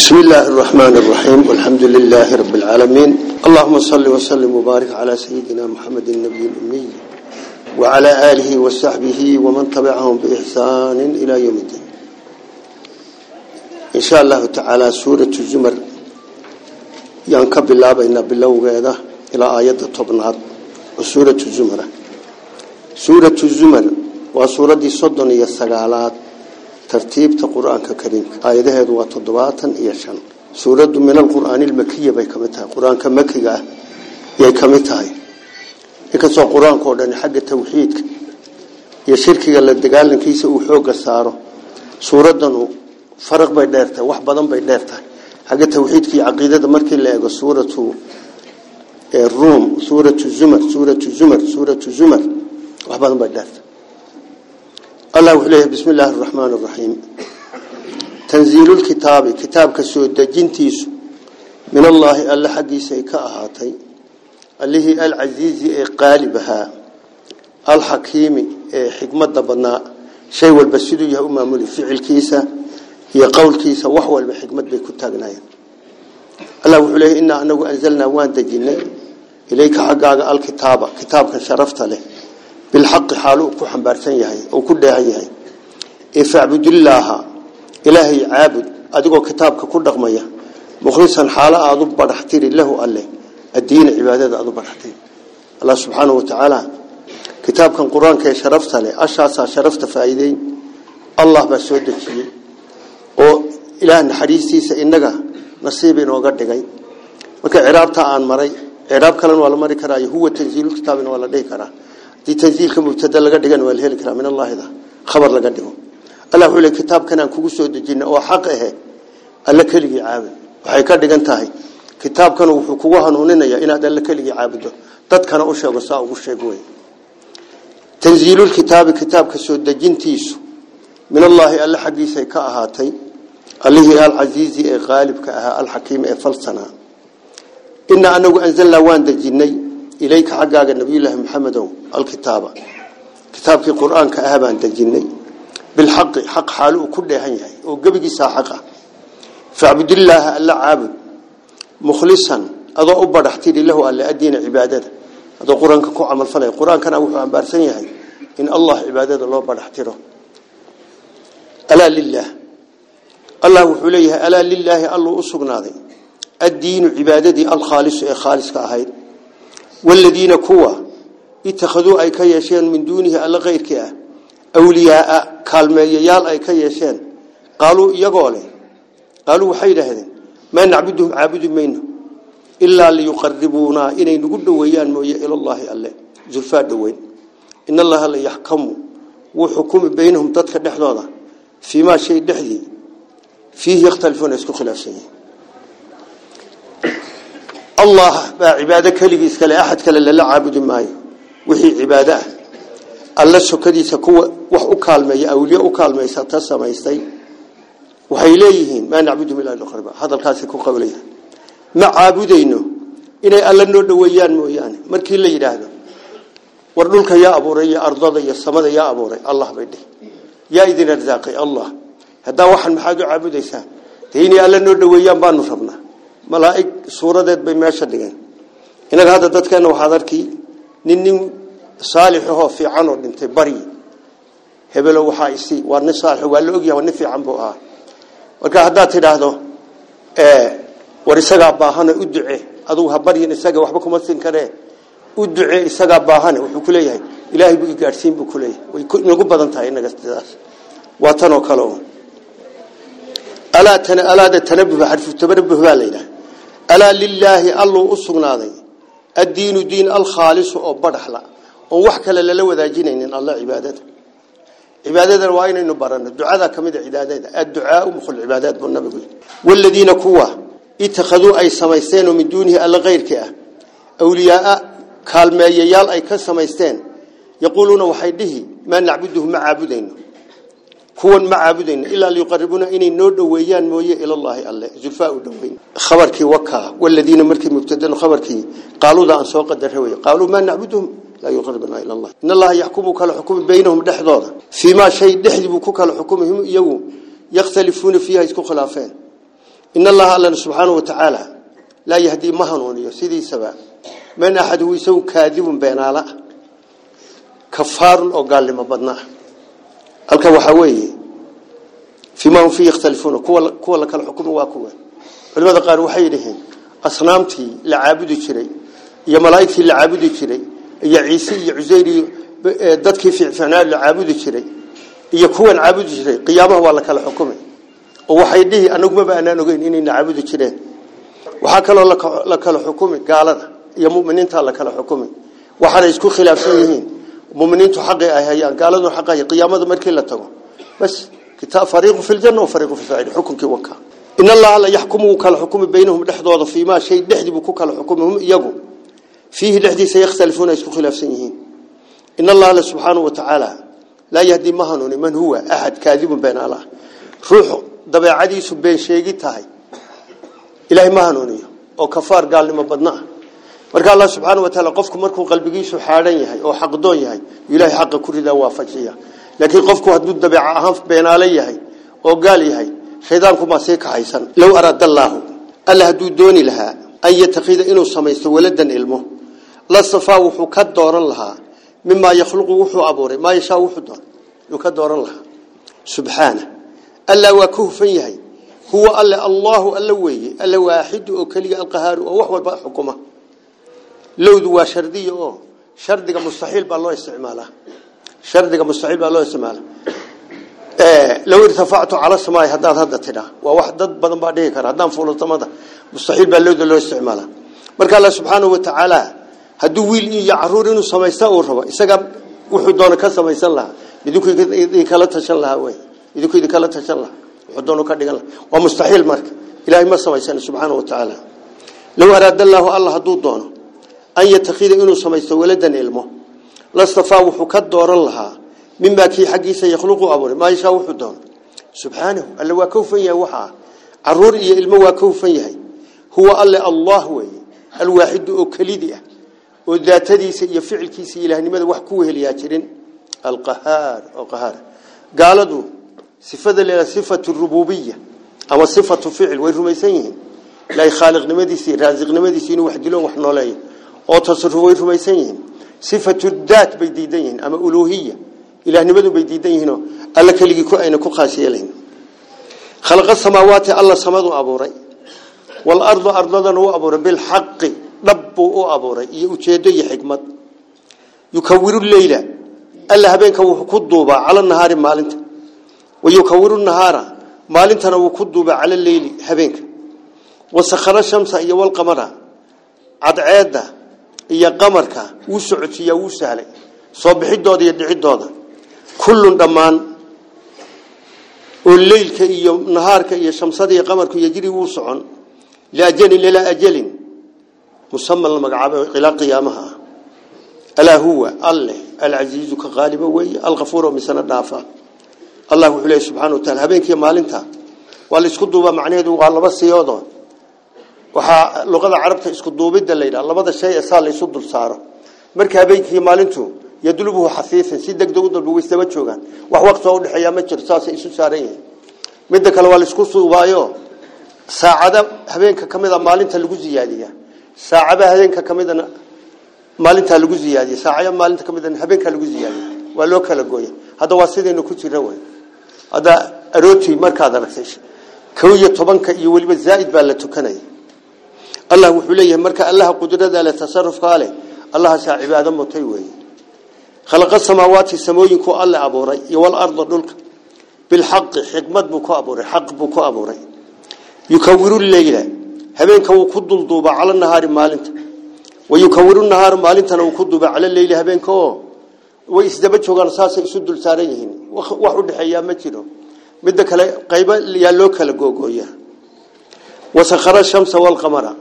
بسم الله الرحمن الرحيم والحمد لله رب العالمين. اللهم صل وسلم وبارك على سيدنا محمد النبي الأمي وعلى آله وصحبه ومن تبعهم بإحسان إلى يوم الدين. إن شاء الله تعالى سورة الزمر ينكب الله بين بالله وغيره إلى آيات الطبنات وسورة الزمر سورة الزمر وسورة صدن يسقالات. tartiibta qur'aanka kariimka. Aayadaheedu waa toddobaatan iyo shan. Suuraddu min alqur'aani ilmakiya bay ka mid tahay. Qur'aanka makiga ah yay ka mid tahay. Inkastoo qur'aanka oo dhan xagga tawxiidka iyo shirkiga la dagaalankiisa uu xoogga saaro suuraddanu faraq bay dheer wax badan bay dheer xagga tawxiidka iyo caqiidada markii la eego suuratu eh, ruum suuratu zumar suuratu zumar suuratu zumar wax badan bay dheer allah wuxuu leeyahay bismi illaahi araxmaani araxiim tanziilulkitaabi kitaabka soo dejintiisu min allaahi alle xaggiisaay ka ahaatay. Allihii alcasiizi ee qaalib ahaa alxakiimi ee xikmadda badnaa. Shay walba siduu yahay u maamuli ficilkiisa iyo qowlkiisa wax walba xikmad bay ku taagnaayeen. Allah wuxuu leeyahay innaa anagu anzalnaa waan dejinay. Ilayka xaggaaga alkitaaba kitaabka sharafta leh. بالحق حاله كحن بارسن يهي أو كل يهي إفعبد الله إلهي عابد أدقو كتابك كل رقمية مخلصا حالا أضب برحتير له الله الدين عبادة أضب برحتير الله سبحانه وتعالى كتاب كان قرآن كي شرفت له أشعصا شرفت فايدين الله بسودك فيه وإله حديثي سإنك نصيبين وقردقين وكا عرابتا عن مري عراب كلان ولا مري كراي هو تنزيل الكتاب ولا دي كراه دي tanziilka mubtada laga dhigan waa la heli karaa min allahida khabar laga dhigo allah wuxuu leeyahay kitaabkan aan kugu soo dejinay oo xaq ah alla keligii caabud waxay ka dhigan kitaabkan wuxuu kugu hanuuninayaa inaad alla keligii caabudo dadkana u sheego saa ugu sheeg wey tanziilul kitaabi kitaabka soo dejintiisu min allahi alla xaggiisa ka ahaatay allihii alcaziizi ee qaalibka ahaa alxakiim ee falsanaa inaa anagu anzalnaa waan dejinay إليك حقاق النبي الله محمد الكتاب كتابك القرآن كأهبان تجني. بالحق حق حاله كله هنيهي وقبق ساحقة. فاعبد الله ألا عابد. مخلصا. أضع أبا رحتيري له ألا أدين عبادته. هذا قرآن كو عمل فلا القرآن كان أبوه عن بارسنيهي إن الله عبادته الله أبا رحتيره ألا لله. الله وحليه ألا لله الله أسقنا الدين عبادتي الخالص خالص كأهيد. والذين كوا اتخذوا أي كيشين من دونه ألا غير كيه أولياء كالميال أي كيشين قالوا يقولي. قالوا حيد هذين ما نعبدهم عابد منه. إلا ليقربونا. إني نقول ويان مويا إلى الله ألا. زلفاء دوين. إن الله لا يحكم. وحكم بينهم تدخل نحضاضا فيما شيء دحدي فيه يختلفون يسكو خلاف سنين الله عبادة كلي إسكال أحد كلا لا عابد ماي. وهي عبادة. الله سكدي سكوا وح أكال ماي أولياء أكال ماي ستسا ما يستي وحيليهن ما نعبد من الله الآخر هذا الكاس يكون قبليه ما عابدينه إن الله نود ويان مويان مركي اللي يراه وردلك يا أبو ري أرض يا السماء يا أبو ري. الله بيدي. يا إذن الرزاقي الله. هذا واحد محاجو عابد يسان تيني الله نود ويان بانو ربنا malaa'ig suuradeed bay meesha dhigeen. Inaga hadda dadkeena waxaad arkii nin nin saalix ahoo fiican oo dhintay bari. Hebelo waxaa isi waa nin saalix waa la ogyahay waa nin fiican buu ahaa. Marka haddaad tidhaahdo war isagaa baahane u duce adugu ha baryin isaga waxba kuma siin karee. U duce isagaa baahane wuxuu ku leeyahay. Ilaahay buu igaadhsiin buu ku leeyahay. Way nagu badan tahay inaga sidaas. Waa tan oo kale alaa tana alaada tanabuh xarfu tabaruh baa la ألا لله الله أسرنا ذي الدين دين الخالص أو برحلة ووحك للو ذا جنين إن الله عبادته. عبادة الواين إنه برنا الدعاء كم إذا عبادة الدعاء مخل عبادات بالنبي قل. والذين كوا. اتخذوا أي سمايستين من دونه ألا غير كأ أولياء كالما ييال أي كالسميستين. يقولون وحيده ما نعبده مع عبدينه كون معبدين إلا ليقربونا. إني نود ويان موية إلى الله الله زفاء دوين خبرك وكا. والذين مركي مبتدن خبرك قالوا ذا أنسوق الدرهوية. قالوا ما نعبدهم؟ لا يقربنا إلى الله. إن الله يحكمك الحكم بينهم دحضا فيما شيء دحضبكك الحكم هم يوم يختلفون فيها يسكو خلافين إن الله الله سبحانه وتعالى لا يهدي مهنون يسيدي سبا. من أحد يسوي كاذب بين الله كفار أو قال ما بدناه halka waxa weeye fima hum fi yakhtalifuna kuwa kuwa la kala xukumo waa kuwa. Culimada qaar waxay yidhaheen asnaamtii la caabudi jiray iyo malaa'igtii la caabudi jiray iyo ciise iyo cuseyr iyo dadkii fiicnaa la caabudi jiray iyo kuwan caabudi jiray qiyaamaha waa la kala xukumay. Oo waxay dhihi anagu ma baanaan ogeyn inay caabudi jireen. Waxa kale la kala xukumay gaalada iyo muuminiinta la kala xukumay. Waxana isku khilaafsan yihiin hayaan gaaladu xaqi ay qiyaamada markii la tago bas kitab fariiqu fil janna wa fariiqu fis sa'ir xukunki waka in allaha la yahkumu kala xukumi baynahum dhaxdooda fiima shay dhaxdibu ku kala xukumhum iyagu fihi dhaxdiisa yakhtalifuna isku khilaafsan yihiin in allaha subhanahu wa ta'ala la yahdi mahanun man huwa ahad kadhibun bayna allah ruuxu dabeecadiisu been sheegi tahay ilaahay ma hanuuniyo oo kafaar gaalnimo badna marka allah subhanahu wa ta'ala qofku markuu qalbigiisu xaaran yahay oo xaq doon yahay ilaahay xaq ku rida waafajiya laakiin qofku hadduu dabeeca ahaan beenaale yahay oo gaal yahay shaydaanku ma sii kaxaysan law arada allah alla hadduu dooni lahaa an yataqida inuu samaysto waladan ilmo la safaa wuxuu ka dooran lahaa mima yakhluqu wuxuu abuuray ma yashaa wuxuu doon uu ka dooran lahaa subhana alla waa ku hufan yahay huwa alla allah alla weeye alla waahid oo kaliya alqahar oo wax walba xukuma law irtafactu ala samaa'i haddaan hadda tidhaa waa wax dad badan baa dhihi kara haddaan fuulo samada mustaxiil baa lowda loo isticmaalaa marka allah subxaanahu wa tacaala hadduu wiil iyo caruur inuu samaysta uu rabo isaga wuxuu doona ka samaysan lahaa idinku kala tashan lahaa wey idinku kala tashan lahaa wuxuu doona ka dhigan lahaa waa mustaxiil marka ilaahay ma samaysan subxaanahu wa tacaala law araada allahu allah hadduu doono أن يتخيذ إنه سميسته ولدا إلمه. لاستفاع وحكى الدور لها مما كي حقي سيخلقه أبوه. ما يشاء وحده سبحانه. اللي هو كوفي يوحى عرور إيه إلمه وكوفي يهي هو ألا الله وي. الواحد أكليده. وذا تدي سيفعل كي سيلهن ماذا وحكوه الياترين القهار. القهار. قال له صفة لها صفة الربوبية. أو صفة فعل. ويرميسين لا يخالق نمدي سير. رازق نمدي سين وحد لهم وحنا لهم. أو تصرفه غير رميسين صفة الذات بيديدين أما ألوهية. أن نبدو بيديدين ألا كليكي كأين كخاسي لهم خلق السماوات الله سمدو أبوري. والأرض أرضا هو أبوري. بالحق ربو أبوري. إيه يؤتيدو يحكمة إيه يكور الليلة. ألا هبين كوه كدوبة على النهار مالنت. ويكور النهار مالنتنا وكدوبة على الليل هبينك. وسخر الشمس أيها والقمر. عد عادة. Iyo qamarka wuu socodsiiyaa wuu sahlay soo bixidooda iyo dhicidooda kullun dhammaan oo leylka iyo nahaarka iyo shamsada iyo qamarku yajri wuu socon liajalin ilaa ajalin musaman la magacaabo ilaa qiyaamaha alaa huwa alle alcasiizu ka qaaliba weeye alkafuuro misana dhaafa allah subxana wa taala habeenkii maalinta waa la isku duubaa macnaheedu waa laba siyoodood waxaa luqada carabta isku duubidda la labada shay ee saa la isu dul saaro. Marka habeenkii maalintu yadlubuhu xafiifan si degdeg u dalba way isdaba joogaan. Wax waqti oo u dhexeeya ma jiro isu saaran yihiin. Kale waa la isku suubaayo. Saacada habeenka ka maalinta lagu ziyaadiyaa saacada habeenka ka midana lagu ziyaadiya. Saacada maalinta ka midana lagu ziyaadiya. Waa loo kala gooya hadda waa sidaynu ku jira way. Hadda arooti markaad aragtay. Kow iyo iyo weliba zaaid baa la tukanaya allah wuxuu leeyahay marka allaha qudrada leh tasarrufka leh allaha saa cibaado mutay weeye خلق السماوات سموين كو الله أبوري. والأرض دلك. بالحق حكمت بكو أبوري. حق بكو أبوري. يكور الليل هبين كو كدل دوبا على النهار مالنت. ويكور النهار مالنت. لو كدوبا على الليل هبين كو. ويسدبت شوغان ساسا يسدل ساريهن وحو دحيا ما جيرو مدة kale qayba yaa loo kala googooya wasakhara shamsa wal qamara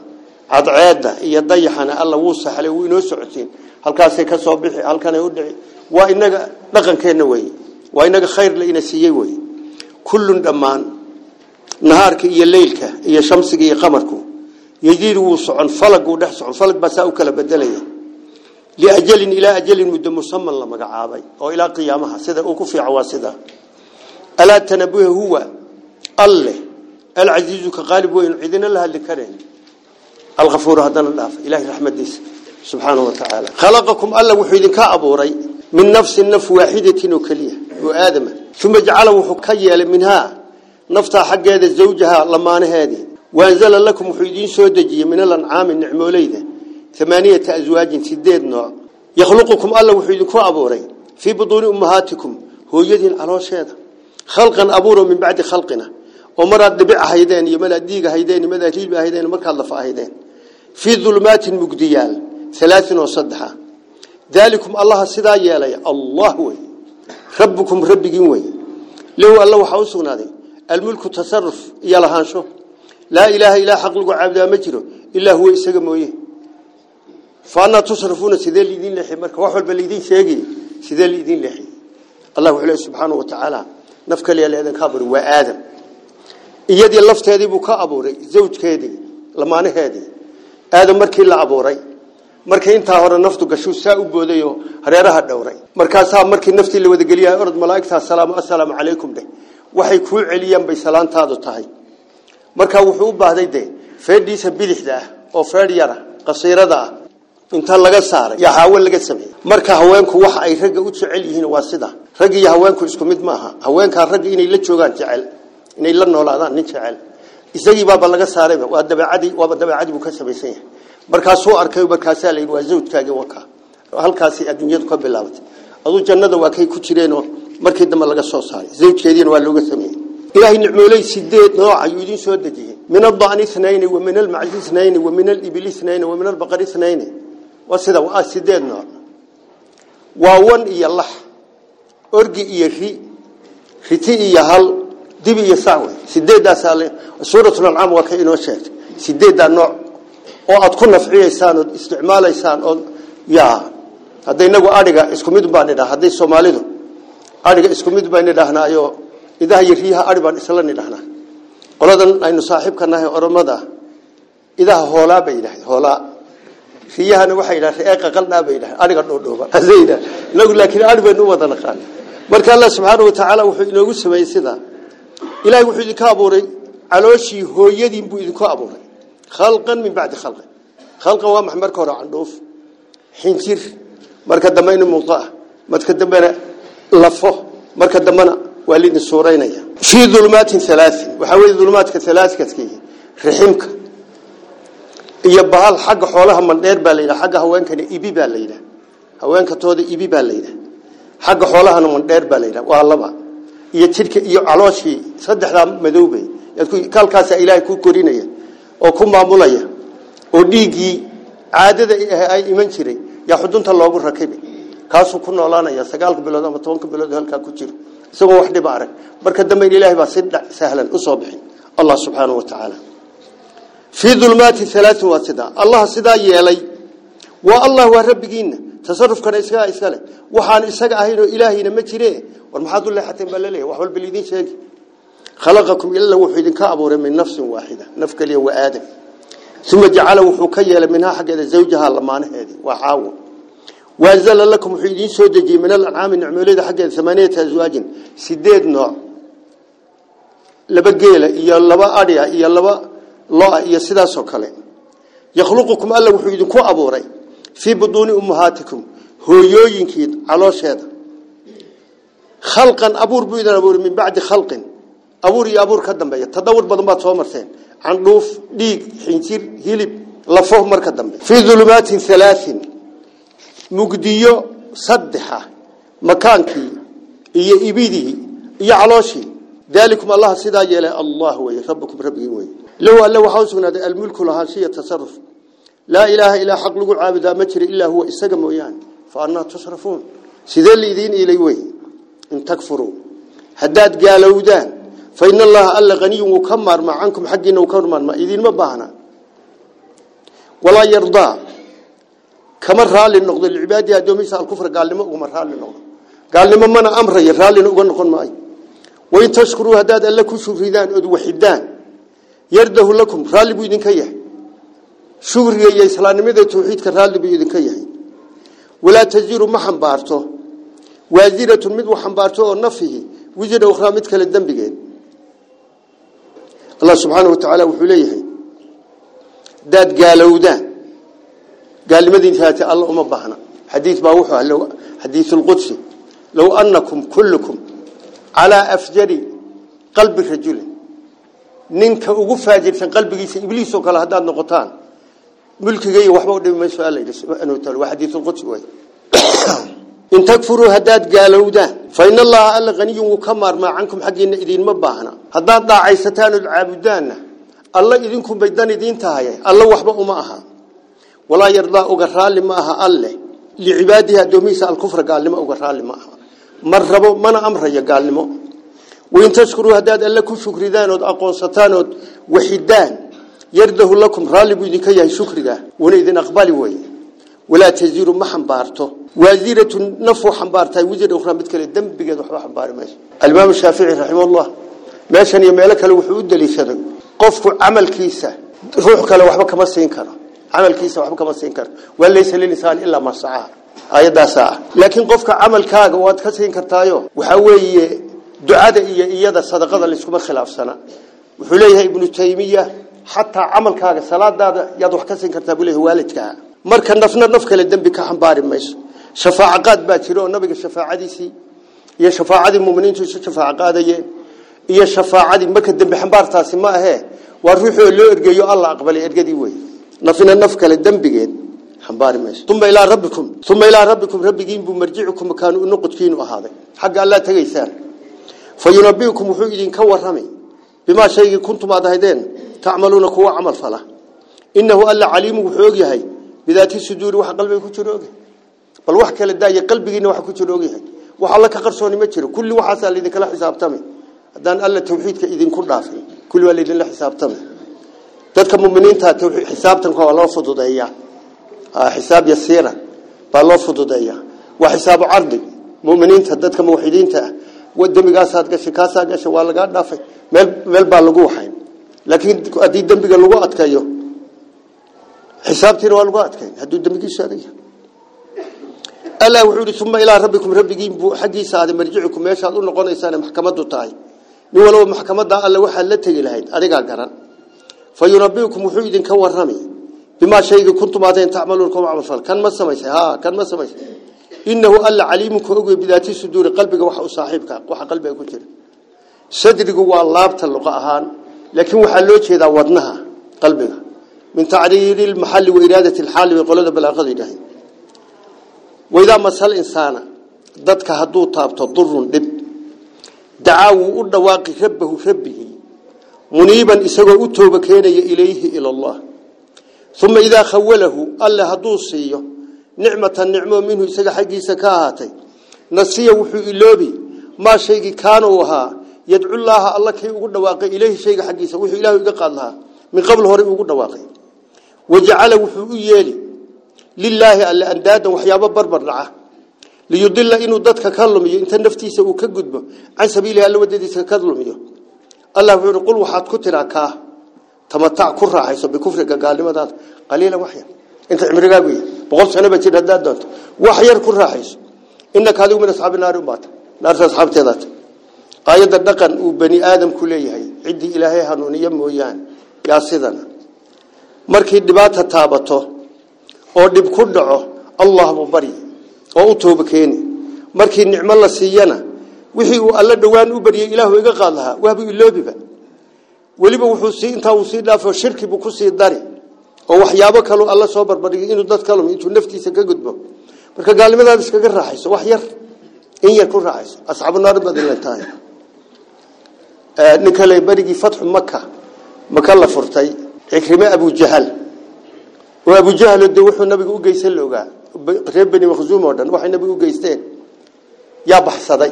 cadceedda iyo dayaxana alla wuu saxlay wuu inoo socodsiin halkaasay ka soo bixi halkanay u dhici. Waa inaga dhaqankeenna weeye waa inaga khayrle ina siiyey weeye kullun dhammaan nahaarka iyo leylka iyo shamsiga iyo qamarku yadiid wuu socon falaguu dhex socon falag baa saa u kala bedelaya. Liajalin ilaa ajalin muddo musaman la magacaabay oo ilaa qiyaamaha sida uu ku fiica waa sidaa alaa tanabuhe huwa alleh alcasiizu ka qaalib weyn cidina la hadli karayn الغفور هذا الله إله رحمة ديس. سبحانه وتعالى. خلقكم الله وحيدك أبوري. من نفس النف واحدة وكلية وآدم ثم جعله حكيا منها نفتح حق هذا زوجها لما هذه. وأنزل لكم وحيدين سودجية من الأنعام النعموليدة ثمانية أزواج سديد نوع. يخلقكم الله وحيدك أبوري. في بطون أمهاتكم. هو يدين على شيء خلقا أبوره من بعد خلقنا. ومرات دبع هيدين. يملا ديق هيدين. ماذا كيل هيدين. مركا لفا هيدين. في ظلمات مجديال ثلاث وصدحة. ذلكم الله سدا يالي. الله وي. ربكم ربكم وي. لو الله وحوسنا ذي الملك تصرف يلا شو لا إله إلا حق لقوا عبدا مجره إلا هو إسقى مويه فأنا تصرفون سيدي الذين لحي. مركا وحول بالذين شيقي سيدي الذين لحي. الله عليه سبحانه وتعالى. نفك لي هذا كابر وآدم. iyadii lafteedii buu ka abuuray zawjkeedii lamaanaheedii aadam markii la abuuray. Markii intaa hore naftu gashu saa u boodayo hareeraha dhowray. Markaasaa markii naftii la wada geliyay orod malaa'igta assalaamu assalaamu calaykum dheh waxay kuu celiyaan bay salaantaadu tahay. Markaa wuxuu u baahday de feedhiisa bidixda ah oo feedh yara qasiirada ah inta laga saaray yaa haawen laga sameeyey. Marka haweenku waxa ay ragga u jecel yihiin waa sida. Rag iyo haweenku isku mid maaha. Haweenkaa ragga inay la joogaan jecel inay la noolaadaan nin jecel isagii baaba laga saarayba waa dabeecadii waaba dabeecadii buu ka samaysan yahay markaasuu arkay markaasaa la yidhi waa zawjkaagii waka halkaasi adduunyadu ka bilaabatay aduu jannada waa kay ku jireenoo markii dambe laga soo saaray zawjkeediina waa looga sameeyey ilaahay nicmooley sideed nooc ayuu idin soo dejiyey min adani ithnayn wa min almaczi ithnayn wa min alibli ithnayn wa min albaqari ithnayn waa sida waa sideed nooc waa wan iyo lax orgi iyo ri riti iyo hal dib iyo saac wey sideedaasaa suuratunalcaam waa ka inoo sheegtay. Sideeddaa nooc oo aad ku nafciyaysaan ood isticmaalaysaan ood ya hadda inagu aiga isku mid baan nidha hadday soomaalidu aiga isku mid bayni dhahnaayo idaha iyo riyaha ai isla nidhahnaa qoladan aynu saaxiibka oromada idaha hoolaa bay yidhahd hoolaa. Riyahana waxay yidhahdeen reeqaqalnaa bay yidhahdeen ariga dhoodhooba inagu laakiin ari baynu u wada naqaan marka alla subxaana wa tacaala wuxuu inoogu sameeyey sidaa إلهي وحي ذي كابوري علوشي هو يدين بو ذي كابوري خلقا من بعد خلق خلقا وامح مركا ورا عندوف. حنتير مركا دمين موطاء مركا دمين لفه. مركا دمين والد السورين في ظلمات ثلاث. وحاول ظلمات كثلاث كتكيه. رحمك. يبهال حق حولها من دير بالليلة حق هوين كان إبي بالليلة هوين كتود إبي بالليلة حق حولها من دير بالليلة والله iyo jirka iyo calooshii saddexda madoobay kalkaas ilaahay ku korinaya oo ku maamulaya oo dhiigii caadada ay iman jiray ya xudunta loogu rakibay kaasuu ku noolaanaya sagaalka bilood ama tobanka bilood halkaa ku jiro. Isagoo wax dhiba arag. Marka dambe ilaahay baa si sahlan u soo bixin. Allah subxaanahu wa tacaala fii dulmaati halaati waa sidaa allah sidaa yeelay. Waa allah waa rabbigiina tasarufkana isagaa iskale waxaan isaga ahayn oo ilaahayna ma jiree war maxaad u leexateen baa laleeyahay wax walba liidin sheegi khalaqakum illa wuxuu idinka abuuray min nafsin waaxida naf kaliya waa aadam uma jacala wuxuu ka yeelay minhaa xaggeeda zawjaha lamaanaheedii waa xaawo waanzala lakum wuxuu idiin soo dejiyey min alancaami nicmooleyda xaggeeda amaaniyata aswaajin sideed nooc laba geela iyo laba adhiya iyo laba lo-a iyo sidaasoo kale yakhluqukum خلقا أبور بيدنا أبور من بعد خلق أبور يا أبور كدم بيا. تدور بضمة صومر سين عن روف ديك حنسير هيلب لفوه مر كدم بي. في ظلمات ثلاث. مقديو صدحة مكانك هي إبيده يا علاشي ذلكم الله سيدا يلا الله هو يربكم ربي هو لو الله وحوسنا الملك لها سي التصرف لا إله إلا حق لقوا عابدا مجر إلا هو إساقم ويان. فأنا تصرفون. سيدا اللي دين إلي jira ilaa huwa isaga mooyaane fa annaa tusrafuun sidee liidiin ilay wey in takfuruu haddaad gaalowdaan fa ina allaha alla haniyun wuu ka maarmaa cankum xaggiina wuu ka maarmaa idiinma baahna walaa yardaa kama raalli noqdo licibaadihi addoomihiisa alkufra gaalnimo ugama raalli noqdo gaalnimo mana amraya raallina uga noqon maayo wain tashkuruu haddaad alle ku shukridaan ood waxidaan yardahu lakum raalli buu idinka yahay xambaarto oo nafihi wisra ukhraa mid kale dembigeed allah subxaana watacaala wuxuu leeyahay daad gaalowdaan gaalnimadiintaati alla uma baahna xadiid baa wuxuu ah xadiiث اlqudsi low anakum kullukum calىa afjari qalbi rajulin ninka ugu faajirsan qalbigiisa ibliis oo kale haddaad noqotaan mulkigaiyo waxba u dhimi mayso alla yidhi subxaana wataala waa xadiiث اlqudsi way إن تكفروا هداد قالوا ده فإن الله ألا غني وكمر ما عنكم حقين إذين مباهنا هداد ضاع عيستان العابدان. الله إذنكم بيدان إذين تهاي الله وحبه معها ولا يرضى أقرال لماها الله. لعبادها دوميسة الكفر قال لما أقرال لماها مرّبوا من أمره يقال لما. وإن تشكروا هداد ألا كن شكردان أقوان ستان وحيدان. يرده لكم رالبوا إذنك يا شكردان وإذن أقبالي وإذن ma xambaarto waasiratu nafuu xambaartahay wisir ukhraa mid kale dembigeed waxba xambaari mayso alimaam shaafici raximahullah meeshan iyo meelo kale wuxuu u daliishaday qofku camalkiisa ruux kale waxba kama siin karo camalkiisa waxba kama siin karo waa laysa lilisaan ilaa ma saca ayadaasa ah laakiin qofka camalkaaga waad ka siin kartaayo waxaa weeye ducada iyo iyada sadaqada laiskuma khilaafsana wuxuu leeyahay ibnu taymiya xataa camalkaaga salaadaada yaad wax ka siin kartaa buu leeyahay waalidkaa marka nafna naf kale dembi ka xambaari mayso shafaaco qaad baa jira oo nabiga shafaacadiisii iyo shafaacadii muminiintu isu shafaaco qaadayeen iyo shafaacadii marka dembi xambaartaasi ma ahee waa ruuxoo loo ergeeyo alla aqbalay ergadii wey nafina naf kale dembigeed xambaari mayso uma ilaa rabbikum uma ilaa rabbikum rabbigiin buu marjicukum makaanu unoqodkiinu ahaaday xagga allaa tegaysaan fa yunabiukum wuxuu idinka warramay bimaa shaygii kuntum aad ahaydeen tacmaluuna kuwa camal fala inahu alla caliimu wuxuu ogyahay bidaati suduuri waxa qalbiga ku jiro ogyahay bal wax kala daaya qalbigiina waxa ku jiro ogyahay wax alla ka qarsooni ma jiro kulli waxaasaa laydinkala xisaabtamay haddaan alla tawxiidka idinku dhaafay kulli waa laydinla xisaabtamay dadka muminiinta xisaabtanka waa loo fududeeya xisaab yasiira baa loo fududeeya waa xisaabu cardi muminiinta dadka muwaxidiinta ah dembigaasaad gashay kaasaa gashay waa lagaa dhaafay meel meel baa lagu waxayn laakiin haddii dembiga lagu adkayo xisaabtiina waa lagu adkayn hadduu dembigiisu adag yahay alla wuxuu yidhi uma ilaa rabbikum rabbigiin buu xaggiisa aaday marjicikum meeshaad u noqonaysaan maxkamaddu tahay nin walba maxkamadda alle waxaad la tegi lahayd adigaa garan fa yunabiukum wuxuu idinka warrami bimaa shaygii kuntum aadayn tacmaluun kuma camalfal kan ma samaysay haa kan ma samaysay innahu alla caliimunka ogey bidaati suduuri qalbiga waxa u saaxiibka waxa qalbiga ku jira sadrigu waa laabta luqa ahaan laakiin من تعريض المحل وإرادة الحال بقولة بالأرض إلهي وإذا مسأل إنسانا ذاتك هدو طابت ضر لب دعاو أرد واقي خبه خبه. منيبا إسوى أتوب كان إليه إلى الله. ثم إذا خوله الله هدو سيه نعمة النعمة منه إسوى حقي سكاهاتي. نسيه وحو إلوبي. ما شيء كانوها يدعو الله الله كي أرد واقي إليه شيء حقي سكاهاتي وحو إلهي قال من قبل هوري أرد واقي naftiisa uu ka gudbo can sabiilihi alla wadadiisa ka lumiyo allah wuxuu yidhi qul waxaad ku tiraa kaa tamatac ku raaxayso bikufriga gaalnimadaada qaliilan wax yar inta cimrigaagu yahay boqol sano ba jir haddaad doonto wax yar ku raaxayso innaka adigu min asxaabi naari ubaata naarta asxaabteedaata aayadda dhaqan uu bani aadamku leeyahay ciddii ilaahay hanuuniyo mooyaane yaa sidana markii dhibaata taabato oo dhib ku dhaco allah buu bari oo u tooba markii nicmo la siiyana wixii uu alla dhowaan u baryay ilaahu iga qaad waaba iloobiba weliba wuxuu sii intaa uu sii dhaafo shirki buu ku sii dari oo waxyaabo kaloo alla soo barbardhigay inuu dad kalum intuu naftiisa ka gudbo. Marka gaalnimadaada iskaga raaxayso wax yar in yar ku raaxayso. Asxaabu naar baad ilan tahay. Ninka le berigii fatxu maka la furtay cikrime abujahal oo abujahal de wuxuu nabiga u geysan la ogaa reer beni makhzuum oo dhan waxay nabiga u geysteen yaa baxsaday.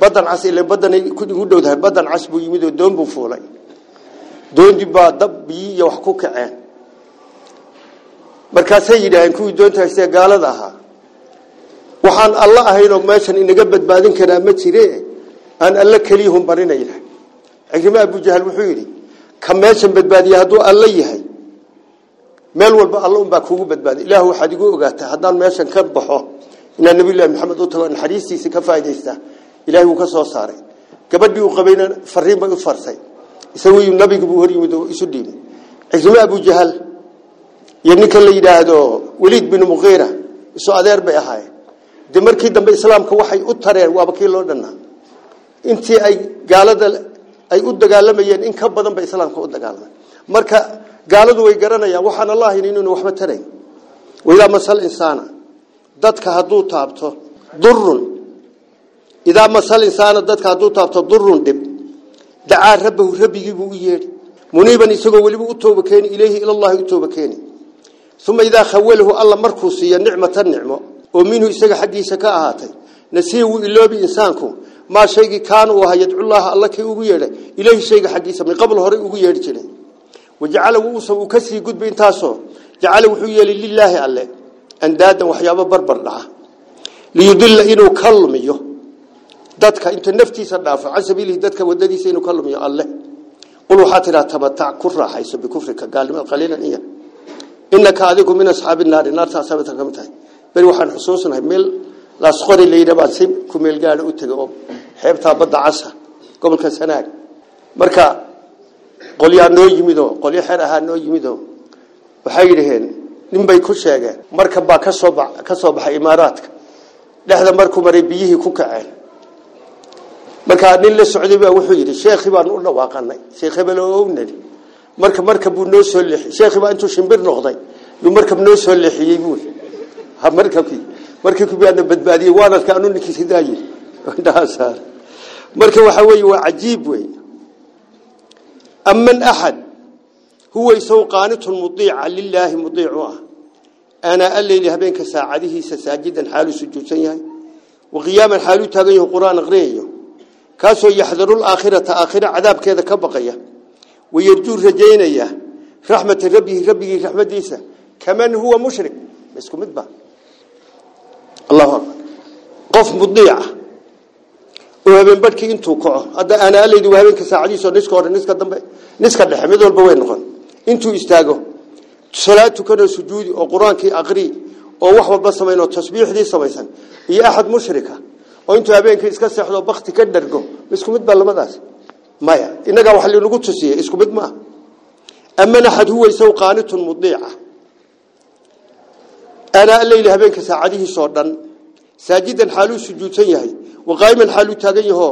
Badan cas ile badanay ugu dhowdahay badan cas buu yimid oo doon buu fuulay. Doondii baa dab iyo wax ku kaceen. Markaasay yidhaaheen kuwii doonta haystee gaalada ahaa. Waxaan alla ahaynoo meeshan inaga badbaadin karaa ma jire aan alla keliyahun barinayna. Cikrime abujahal wuxuu yidhi ilaah waxaad igu ogaataa haddaan meeshan ka baxo inaan nabiyullahi maxamed u tago naxariistiisa ka faa'idaystaa ilaahay wuu ka soo saaray gabadhii uu qabayna fariin bay u farsay isagu nabigu buu hor yimid oo isu dhiibay cisme abu jahal iyo ninka la yidhaahdo waliid bin muqiira isu adeer bay ahaayeen de markii dambe islaamka waxay u tareen waaba kii loo dhannaa intii ay gaalada ay u dagaalamayeen in ka badan ba islaamka u dagaalamay marka gaaladu way garanayaan waxaan allah inuu waxba taray wila masal insana dadka haduu taabto durrun idaa masal insana dadka haduu taabto durrun dib dacaa rabbahu rabbigii buu u yeedhi muniiban isagoo weliba u tooba keeni ilayhi ila allahi u tooba keeni uma idaa khawalahu alla markuu siiyo nicmatan nicmo oo minhu isaga xaggiisa ka ahaatay nasiya iloobi insaanku yadcullaaha alla kii ugu yeedhay ilayhi shayga xaggiisa min qabl horey ugu yeedhi jiray wajacala wuusan uu kasii gudbay intaasoo jacala wuxuu yeelay lilaahi alle andaadan waxyaabo barbar dhaca liyudilla inuu ka lumiyo dadka inta naftiisa dhaafo can sabiilihi dadka wadadiisa inuu ka lumiyo alle qul waxaa tidhaha tabatac ku raaxayso bikufrika gaalnimada qaliilan iya inaka adigu min asxaabi naari naarta asaabata ka mid tahay beri waxaan xusuusnahay meel laasqori la yidhaha baan si ku meel gaadha u tegay oo badda casa gobolka sanaag. Marka qolyaa noo yimidoo qolyo xeer ahaa noo yimidoo waxay yidhaheen nin bay ku sheegeen marka baa ka soo ba ka soo baxay imaaraadka. Dhexda markuu maray biyihii ku kaceen. Markaa nin la socday baa wuxuu yidhi sheekhi baan u dhawaaqanay sheekh hebel oo ownali marka marka buu noo soo leexiyey sheekhi baa intuu shimbir noqday markab noo soo leexiyey buu markabkii markii ku baadna badbaadiyey waan arkaa anu ninkii sidaa yidhi indhahasaar marka waxa weeye waa cajiib wey aman axad huwa isagu qaanitun mudiica lilaahi mudiicu ah aanaa alleyli habeenka saacadihiisa saajidan xaaluu sujuudsan yahay waqiyaaman xaaluu taagan yahu qur-aan aqriyayo kaasoo yaxdaru laakhirata aakhira cadaabkeeda ka baqaya wayarjuu rajaynaya raxmata rabbihi rabbigii raxmadiisa kaman huwa mushrik isku mid ba allahu akbar. Qof mudiica oo habeen badhkii intuu kaco hadda aanaa alleydi waa habeenka saacadiisa oo niska hore niska dambe niska dhexe mid walba way noqon. Intuu istaago salaad tukanoo sujuudi oo qur'aankii aqri oo wax walba samayn oo tasbiixdii samaysan iyo axad mushrika oo intuu habeenkii iska seexdo bakti ka dhargo isku mid baa labadaas. Maya inaga wax lagu tusiyay isku mid ma aman axad huwa isaw dhan saajidan xaaluu sujuudsan yahay waqaa'iman xaaluu taagan yaho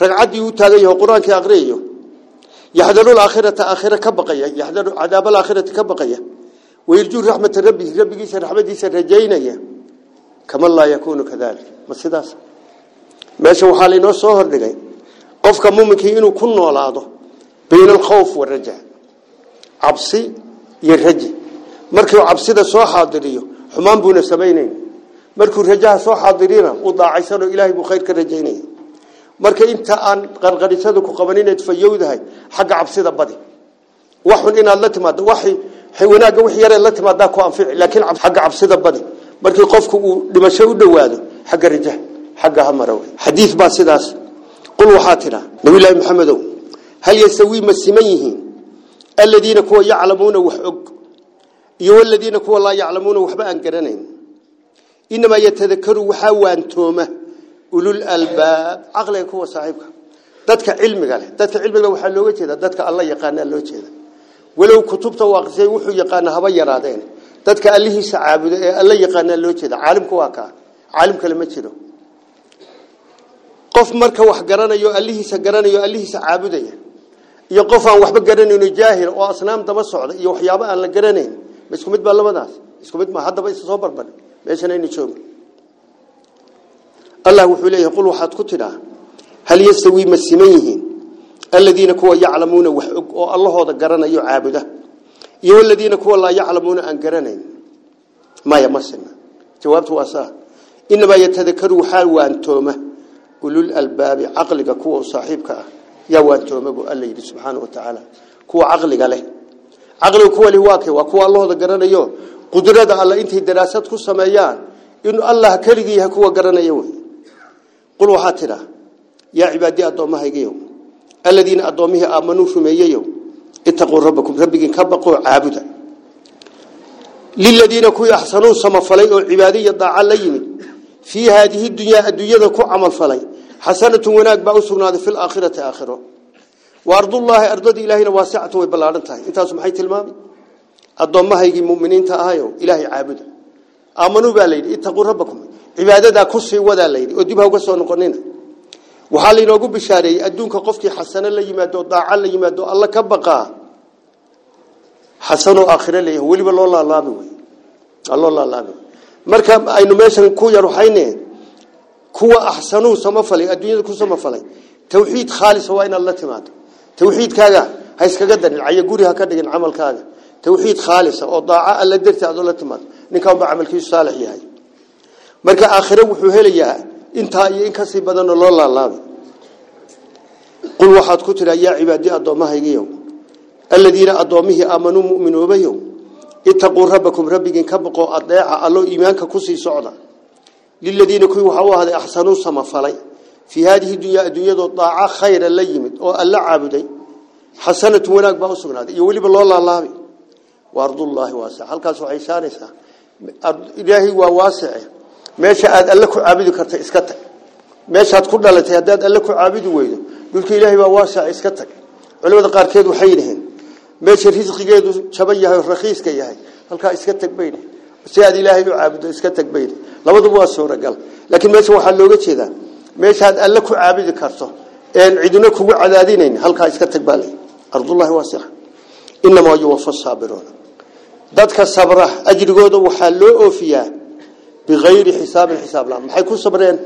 ragcaddii uu taagan yaho qur-aankii aqriyayo yaxdaru laakhirata aakhira ka baqaya yaxdaru cadaab alaakhirati ka baqaya wayarjuu raxmata rabbihi rabbigiisa raxmadiisa rajaynaya kama laa yakuunu kadalik ma sidaas meesha waxaa lainoo soo hordhigay qofka muminkii inuu ku noolaado bayna alkhawf waraja cabsi iyo raji markuu cabsida ka rajaynaya marka inta aan qarqarisada ku qaban inaad fayowdahay xagga cabsida badi waxun inaad la timaado waxay wanaagga wix yaree la timaadaa ku anfici laakiin xagga cabsida badi markii qofku uu dhimasho u dhowaado xagga rajaha xagga hamara wey xadiis baa sidaas qul waxaa tidhaa nabiyullaahi maxamedow hal yastawii ma siman yihiin aladiina kuwa yaclamuuna wax og iyo waladiina kuwa laa yaclamuuna waxba aan garanayn inamaa yatadakaru waxaa waantooma ulul albaab caqliga kuwa saaxiibka dadka cilmiga leh dadka cilmiga waxaa looga jeeda dadka alla yaqaanaa loo jeeda walow kutubta waaqisay wuxuu yaqaana haba yaraadeen dadka allihiisa caabuda ee alla yaqaanaa loo jeeda caalimku waa kaa caalim kale ma jiro qof marka wax garanayo allihiisa garanayo allihiisa caabudaya iyo qof aan waxba garanayno jaahil oo asnaam daba socda iyo waxyaabo aan la garanayn ma isku mid baa labadaas isku mid ma haddaba isa soo barbar meeshan aynu joogno allah wuxuu leeyahay qul waxaad ku tidhaa hal yastawi ma siman yihiin aladiina kuwa yaclamuuna wax og oo allahooda garanayo caabuda iyo aladiina kuwa laa yaclamuuna aan garanayn maya ma sina jawaabtu waa saa inamaa yatadakaru waxaa waantooma ulul albaabi caqliga kuwa saaxiibka ah yaa waantooma buu alla yidhi subxaana wa tacaala kuwa caqliga leh caqliga kuwa leh waa kuwa allahooda garanayo qudrada alla intay daraasad ku sameeyaan inuu allah keligii yahay kuwa garanaya wey qul waxaa tidhaa yaa cibaadii addoommahaygiyow aladiina addoommihii aamanuu rumeeyeyow itaquu rabbakum rabbigiin ka baqoo caabuda liladiina kuwii axsanuu samafalay oo cibaadiya daaca la yimid fii haadihi dunyaa adduunyada ku camalfalay xasanatun wanaag baa u sugnaaday fi laakhirati aakhiro وأرض الله أرض إلهنا واسعة وبلارنتها انت سمحي تلمامي الضمهيجي مؤمنين تأهيو إلهي عابد آمنوا بالليل اتقوا ربكم عبادة كسي ودا الليل ودبها وقصوا نقنين وحالي نوقو بشاري أدونك قفتي حسنا اللي يمادو ضاعا اللي يمادو الله كبقى حسنو آخر اللي هو اللي بالله الله الله بوي الله الله الله بوي مركب أينو ميشن كو يروحيني كو أحسنو توحيد إن توحيد كذا هايس كجدن العيا جوري هكذا عمل كذا. توحيد خالص. أو ضاعة الله درت هذول تماد نكون بعمل كيس صالح يهاي مركا آخرة وحوهليا إنت إن كسي بدن الله الله الله. قل واحد كتر يا عبادي أضمها يجيو الذين أضمه آمنوا مؤمنوا بيو اتقوا ربكم. ربكم كبقوا أضيع. الله إيمانك كسي صعدا للذين هوا هذا أحسنوا سما فلي. في هذه الدنيا الدنيا الله عابدي حسنة وناك بأسرنا يولي بالله الله الله وارض الله واسع هل كاسو عيسانيسا إلهي وواسع karta iska tag meeshaad ku dhalatay hadaad alle ku caabudi weydo dhulka ilaahay baa waasac iska tag culimada qaarkeed waxay yiraahdeen meesha risqigeedu jaban yahay raqiiska yahay halka iska tag bayna si aad ilaahay u caabudo iska tag bayna labaduba waa suuragal laakiin meesha waxaa looga jeedaa meeshaad alle ku caabudi karto een cidina kugu cadaadinayn halkaa iska tag baa lay ardullahi waasica inamaa yuwafa dadka sabra ajrigooda waxaa loo oofiyaa bikayri xisaabin xisaab la maxay ku sabreen?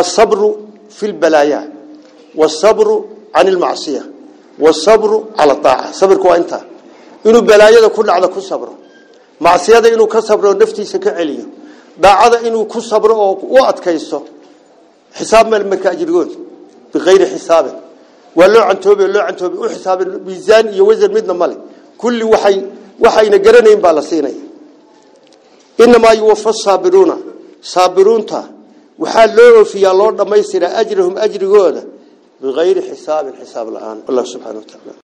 Asabru fi lbalaaya wasabru can ilmacsiya wasabru cala aaca sabirku waa intaa. Inuu balaayada ku dhacda ku sabro. Macsiyada inuu ka sabro naftiisa ka celiyo. Daacada inuu ku sabro oo u adkaysto xisaab meel marka ajrigood بغير حساب. ولو عن توبة ولو عن توبة. وحساب ميزان يوزن مدنا مالك كل وحي وحي نقرنين بالصينين إنما يوفى الصابرون. صابرون تا. وحال لو في الله دميستر أجرهم أجر جوده بغير حساب حساب الآن. الله سبحانه وتعالى.